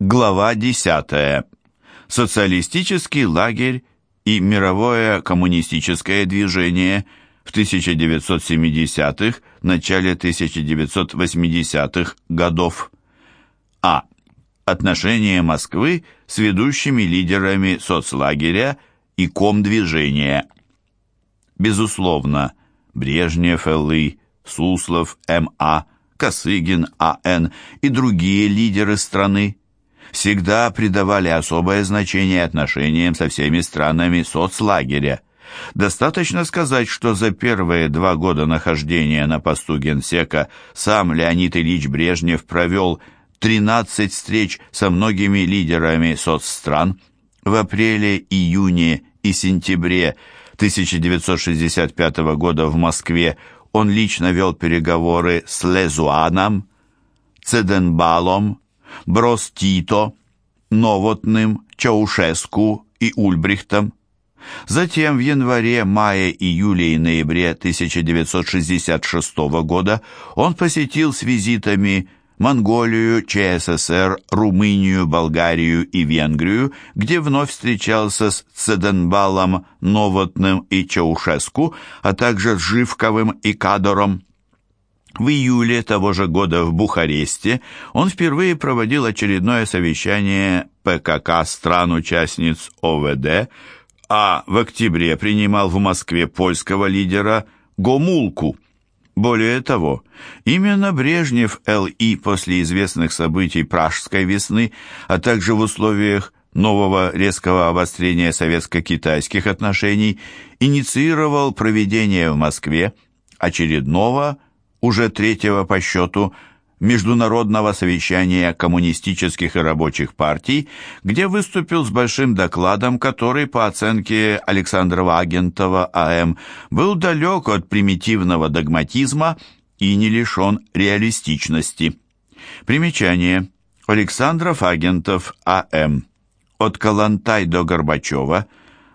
Глава 10. Социалистический лагерь и мировое коммунистическое движение в 1970-х, начале 1980-х годов. А. Отношения Москвы с ведущими лидерами соцлагеря и комдвижения. Безусловно, Брежнев Л.И., Суслов М.А., Косыгин А.Н. и другие лидеры страны всегда придавали особое значение отношениям со всеми странами соцлагеря. Достаточно сказать, что за первые два года нахождения на посту генсека сам Леонид Ильич Брежнев провел 13 встреч со многими лидерами соцстран. В апреле, июне и сентябре 1965 года в Москве он лично вел переговоры с Лезуаном, Цеденбалом, Брос Тито, Новотным, Чаушеску и Ульбрихтом. Затем в январе, мае, июле и ноябре 1966 года он посетил с визитами Монголию, ЧССР, Румынию, Болгарию и Венгрию, где вновь встречался с Цеденбалом, Новотным и Чаушеску, а также с Живковым и Кадором. В июле того же года в Бухаресте он впервые проводил очередное совещание ПКК стран-участниц ОВД, а в октябре принимал в Москве польского лидера Гомулку. Более того, именно Брежнев Л.И. после известных событий Пражской весны, а также в условиях нового резкого обострения советско-китайских отношений инициировал проведение в Москве очередного уже третьего по счету международного совещания коммунистических и рабочих партий, где выступил с большим докладом, который, по оценке Александра Агентова А.М., был далек от примитивного догматизма и не лишен реалистичности. Примечание. Александров Агентов А.М. От Калантай до Горбачева.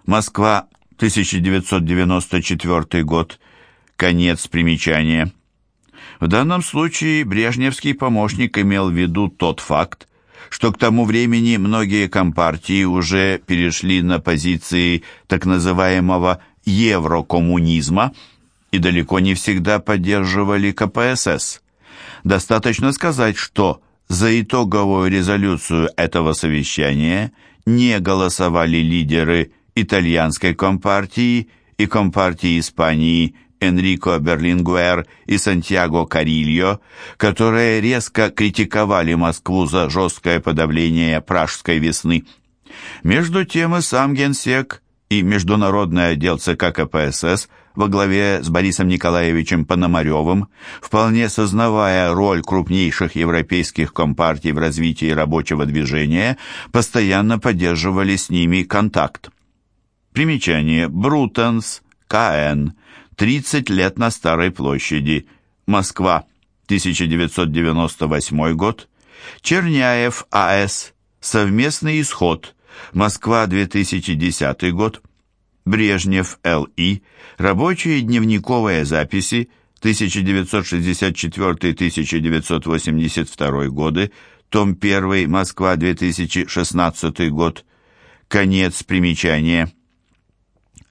Москва, 1994 год. Конец примечания. В данном случае брежневский помощник имел в виду тот факт, что к тому времени многие компартии уже перешли на позиции так называемого еврокоммунизма и далеко не всегда поддерживали КПСС. Достаточно сказать, что за итоговую резолюцию этого совещания не голосовали лидеры итальянской компартии и компартии Испании Энрико Берлингуэр и Сантьяго Карильо, которые резко критиковали Москву за жесткое подавление пражской весны. Между тем и сам генсек и международный отдел ЦК КПСС во главе с Борисом Николаевичем Пономаревым, вполне сознавая роль крупнейших европейских компартий в развитии рабочего движения, постоянно поддерживали с ними контакт. Примечание. Брутенс, К.Н. 30 лет на Старой площади. Москва, 1998 год. Черняев А.С. Совместный исход. Москва, 2010 год. Брежнев Л.И. Рабочие дневниковые записи 1964-1982 годы. Том 1. Москва, 2016 год. Конец примечания.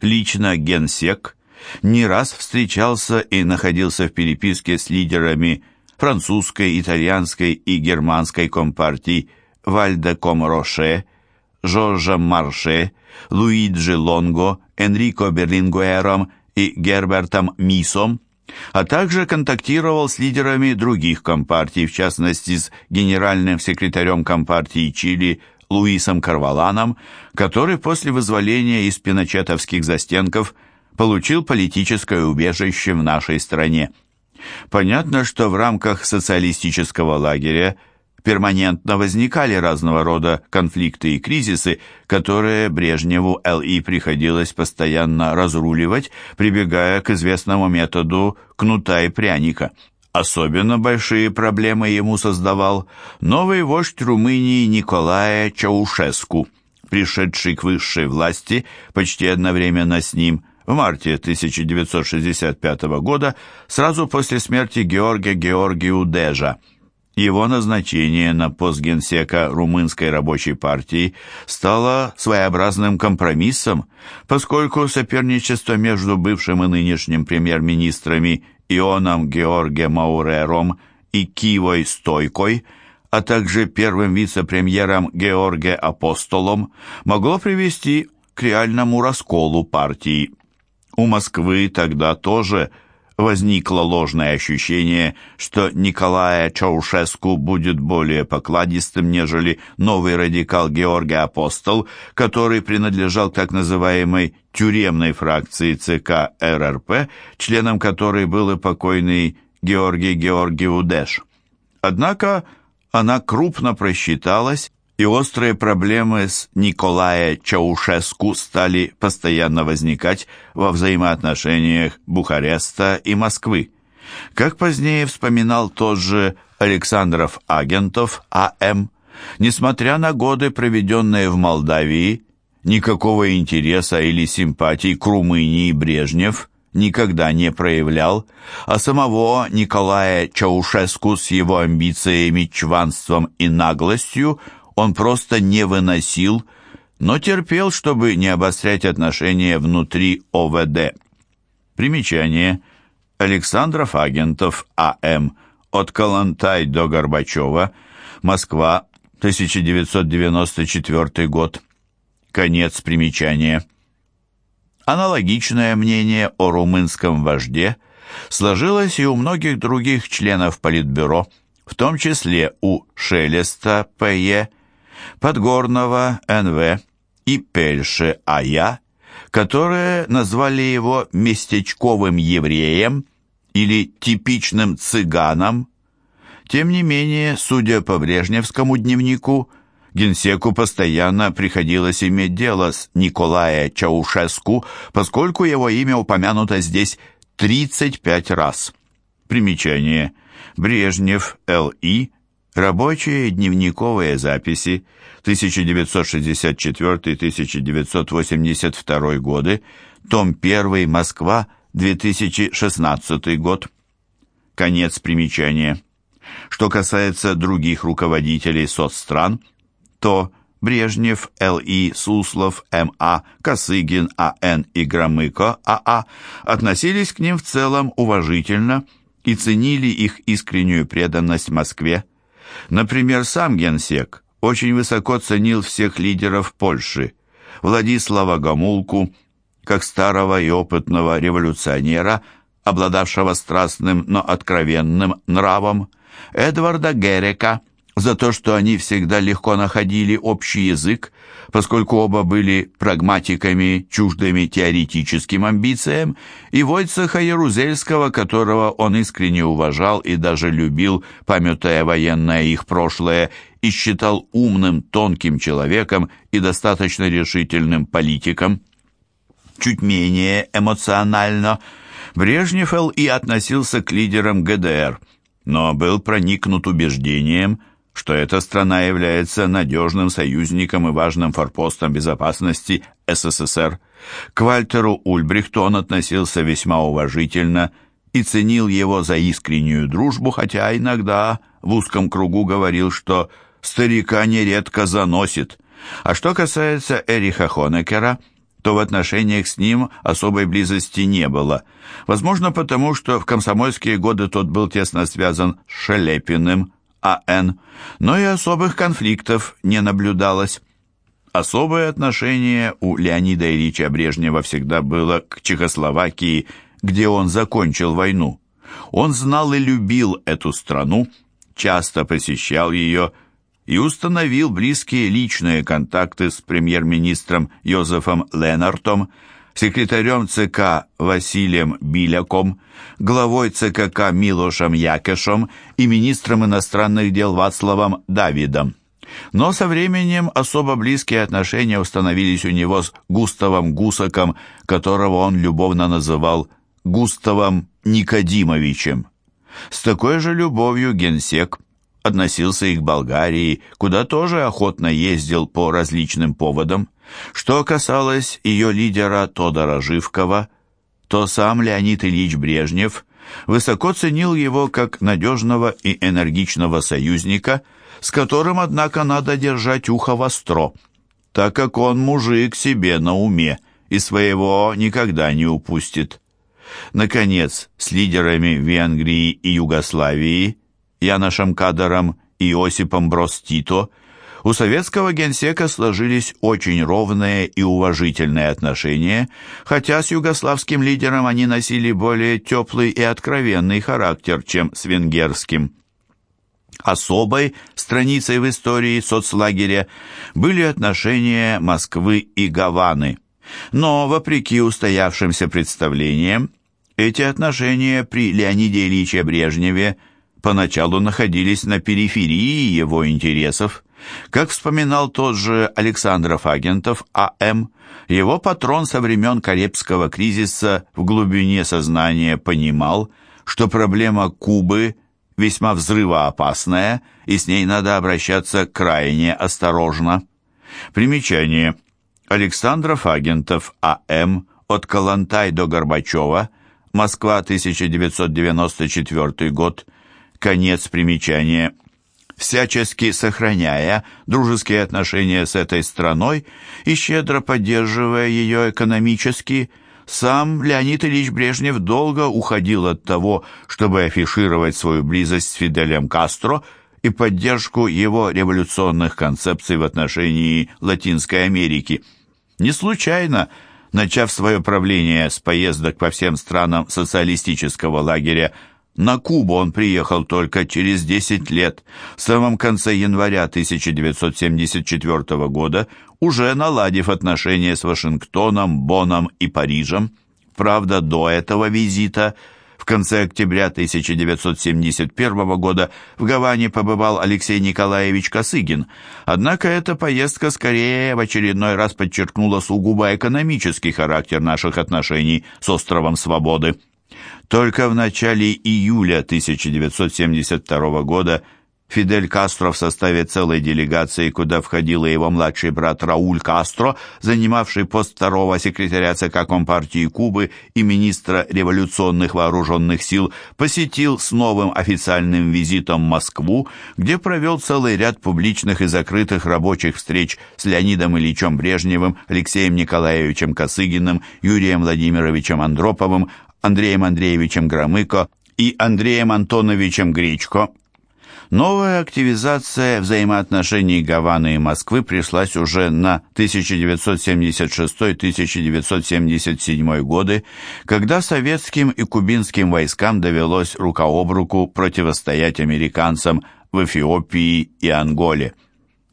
Лично генсек не раз встречался и находился в переписке с лидерами французской, итальянской и германской компартий Вальдеком Роше, Жоржем Марше, Луиджи Лонго, Энрико Берлингуэром и Гербертом Мисом, а также контактировал с лидерами других компартий, в частности с генеральным секретарем компартии Чили Луисом Карваланом, который после вызволения из пиночетовских застенков – получил политическое убежище в нашей стране. Понятно, что в рамках социалистического лагеря перманентно возникали разного рода конфликты и кризисы, которые Брежневу Л.И. приходилось постоянно разруливать, прибегая к известному методу кнута и пряника. Особенно большие проблемы ему создавал новый вождь Румынии Николая Чаушеску, пришедший к высшей власти почти одновременно с ним – в марте 1965 года, сразу после смерти Георгия Георгию Дежа. Его назначение на пост генсека румынской рабочей партии стало своеобразным компромиссом, поскольку соперничество между бывшим и нынешним премьер-министрами Ионом Георге Маурером и Кивой Стойкой, а также первым вице-премьером Георге Апостолом, могло привести к реальному расколу партии. У Москвы тогда тоже – возникло ложное ощущение, что Николая Чаушеску будет более покладистым, нежели новый радикал Георгий Апостол, который принадлежал к так называемой тюремной фракции ЦК РРП, членом которой был и покойный Георгий Георгиудеш. Однако она крупно просчиталась и острые проблемы с Николая Чаушеску стали постоянно возникать во взаимоотношениях Бухареста и Москвы. Как позднее вспоминал тот же Александров Агентов А.М., несмотря на годы, проведенные в Молдавии, никакого интереса или симпатий к Румынии Брежнев никогда не проявлял, а самого Николая Чаушеску с его амбициями, чванством и наглостью он просто не выносил, но терпел, чтобы не обострять отношения внутри ОВД. Примечание. Александров Агентов А.М. От Коллонтай до Горбачева. Москва, 1994 год. Конец примечания. Аналогичное мнение о румынском вожде сложилось и у многих других членов Политбюро, в том числе у Шелеста П.Е., Подгорного Н.В. и Пельше А.Я., которые назвали его местечковым евреем или типичным цыганом. Тем не менее, судя по Брежневскому дневнику, Генсеку постоянно приходилось иметь дело с Николая Чаушеску, поскольку его имя упомянуто здесь 35 раз. Примечание. Брежнев, Л.И., Рабочие дневниковые записи 1964-1982 годы, том 1, Москва, 2016 год. Конец примечания. Что касается других руководителей соцстран, то Брежнев, Л.И., Суслов, М.А., Косыгин, А.Н. и Громыко, А.А. относились к ним в целом уважительно и ценили их искреннюю преданность Москве. Например, сам генсек очень высоко ценил всех лидеров Польши, Владислава Гомулку, как старого и опытного революционера, обладавшего страстным, но откровенным нравом, Эдварда Герека – за то, что они всегда легко находили общий язык, поскольку оба были прагматиками, чуждыми теоретическим амбициям, и Войцеха Ярузельского, которого он искренне уважал и даже любил, памятая военное их прошлое, и считал умным, тонким человеком и достаточно решительным политиком. Чуть менее эмоционально Брежнев и относился к лидерам ГДР, но был проникнут убеждением – что эта страна является надежным союзником и важным форпостом безопасности СССР. К Вальтеру Ульбрихту он относился весьма уважительно и ценил его за искреннюю дружбу, хотя иногда в узком кругу говорил, что старика нередко заносит. А что касается Эриха Хонекера, то в отношениях с ним особой близости не было. Возможно, потому что в комсомольские годы тот был тесно связан с Шелепиным, а.Н., но и особых конфликтов не наблюдалось. Особое отношение у Леонида Ильича Брежнева всегда было к Чехословакии, где он закончил войну. Он знал и любил эту страну, часто посещал ее и установил близкие личные контакты с премьер-министром Йозефом Ленартом, секретарем ЦК Василием Биляком, главой ЦКК Милошем Якешем и министром иностранных дел Вацлавом Давидом. Но со временем особо близкие отношения установились у него с Густавом Гусаком, которого он любовно называл Густавом Никодимовичем. С такой же любовью генсек относился и к Болгарии, куда тоже охотно ездил по различным поводам. Что касалось ее лидера Тодора Живкова, то сам Леонид Ильич Брежнев высоко ценил его как надежного и энергичного союзника, с которым, однако, надо держать ухо востро, так как он мужик себе на уме и своего никогда не упустит. Наконец, с лидерами Венгрии и Югославии, Яношем Кадаром и Осипом Брос Тито, у советского генсека сложились очень ровные и уважительные отношения, хотя с югославским лидером они носили более теплый и откровенный характер, чем с венгерским. Особой страницей в истории соцлагеря были отношения Москвы и Гаваны. Но, вопреки устоявшимся представлениям, эти отношения при Леониде Ильиче Брежневе поначалу находились на периферии его интересов. Как вспоминал тот же Александров Агентов А.М., его патрон со времен Каребского кризиса в глубине сознания понимал, что проблема Кубы весьма взрывоопасная, и с ней надо обращаться крайне осторожно. Примечание. Александров Агентов А.М. от Калантай до Горбачева, Москва, 1994 год, конец примечания всячески сохраняя дружеские отношения с этой страной и щедро поддерживая ее экономически, сам Леонид Ильич Брежнев долго уходил от того, чтобы афишировать свою близость с Фиделем Кастро и поддержку его революционных концепций в отношении Латинской Америки. Не случайно, начав свое правление с поездок по всем странам социалистического лагеря на Кубу он приехал только через 10 лет, в самом конце января 1974 года, уже наладив отношения с Вашингтоном, Боном и Парижем. Правда, до этого визита, в конце октября 1971 года, в Гаване побывал Алексей Николаевич Косыгин. Однако эта поездка скорее в очередной раз подчеркнула сугубо экономический характер наших отношений с островом Свободы. Только в начале июля 1972 года Фидель Кастро в составе целой делегации, куда входил его младший брат Рауль Кастро, занимавший пост второго секретаря ЦК Компартии Кубы и министра революционных вооруженных сил, посетил с новым официальным визитом Москву, где провел целый ряд публичных и закрытых рабочих встреч с Леонидом Ильичем Брежневым, Алексеем Николаевичем Косыгиным, Юрием Владимировичем Андроповым, Андреем Андреевичем Громыко и Андреем Антоновичем Гречко. Новая активизация взаимоотношений Гаваны и Москвы пришлась уже на 1976-1977 годы, когда советским и кубинским войскам довелось рука об руку противостоять американцам в Эфиопии и Анголе.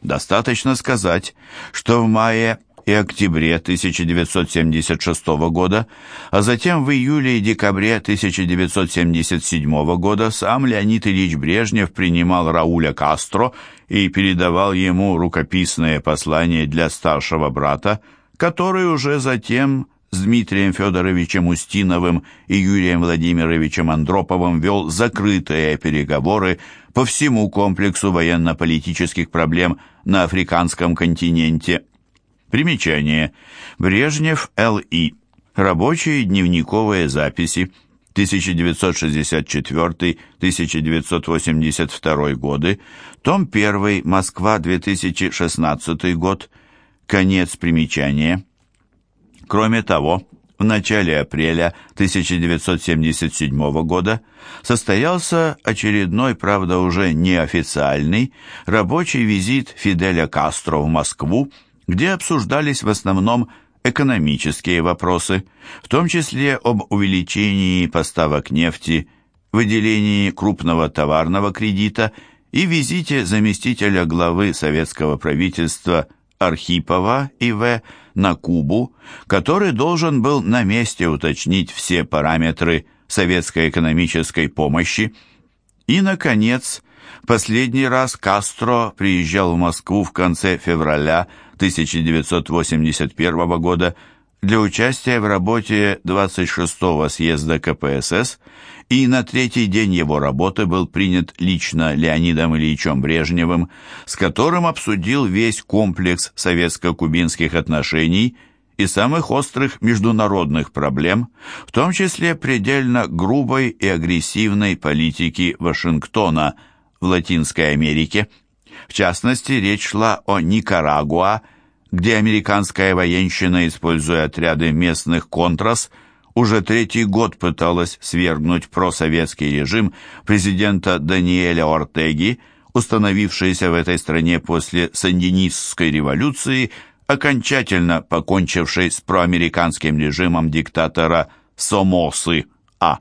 Достаточно сказать, что в мае и октябре 1976 года, а затем в июле и декабре 1977 года сам Леонид Ильич Брежнев принимал Рауля Кастро и передавал ему рукописное послание для старшего брата, который уже затем с Дмитрием Федоровичем Устиновым и Юрием Владимировичем Андроповым вел закрытые переговоры по всему комплексу военно-политических проблем на африканском континенте. Примечание. Брежнев Л.И. Рабочие дневниковые записи. 1964-1982 годы. Том 1. Москва, 2016 год. Конец примечания. Кроме того, в начале апреля 1977 года состоялся очередной, правда уже неофициальный, рабочий визит Фиделя Кастро в Москву, где обсуждались в основном экономические вопросы, в том числе об увеличении поставок нефти, выделении крупного товарного кредита и визите заместителя главы советского правительства Архипова И.В. на Кубу, который должен был на месте уточнить все параметры советской экономической помощи. И, наконец, последний раз Кастро приезжал в Москву в конце февраля 1981 года для участия в работе 26-го съезда КПСС, и на третий день его работы был принят лично Леонидом Ильичем Брежневым, с которым обсудил весь комплекс советско-кубинских отношений и самых острых международных проблем, в том числе предельно грубой и агрессивной политики Вашингтона в Латинской Америке. В частности, речь шла о Никарагуа, где американская военщина, используя отряды местных контрас, уже третий год пыталась свергнуть просоветский режим президента Даниэля Ортеги, установившийся в этой стране после Сандинистской революции, окончательно покончившей с проамериканским режимом диктатора Сомосы А.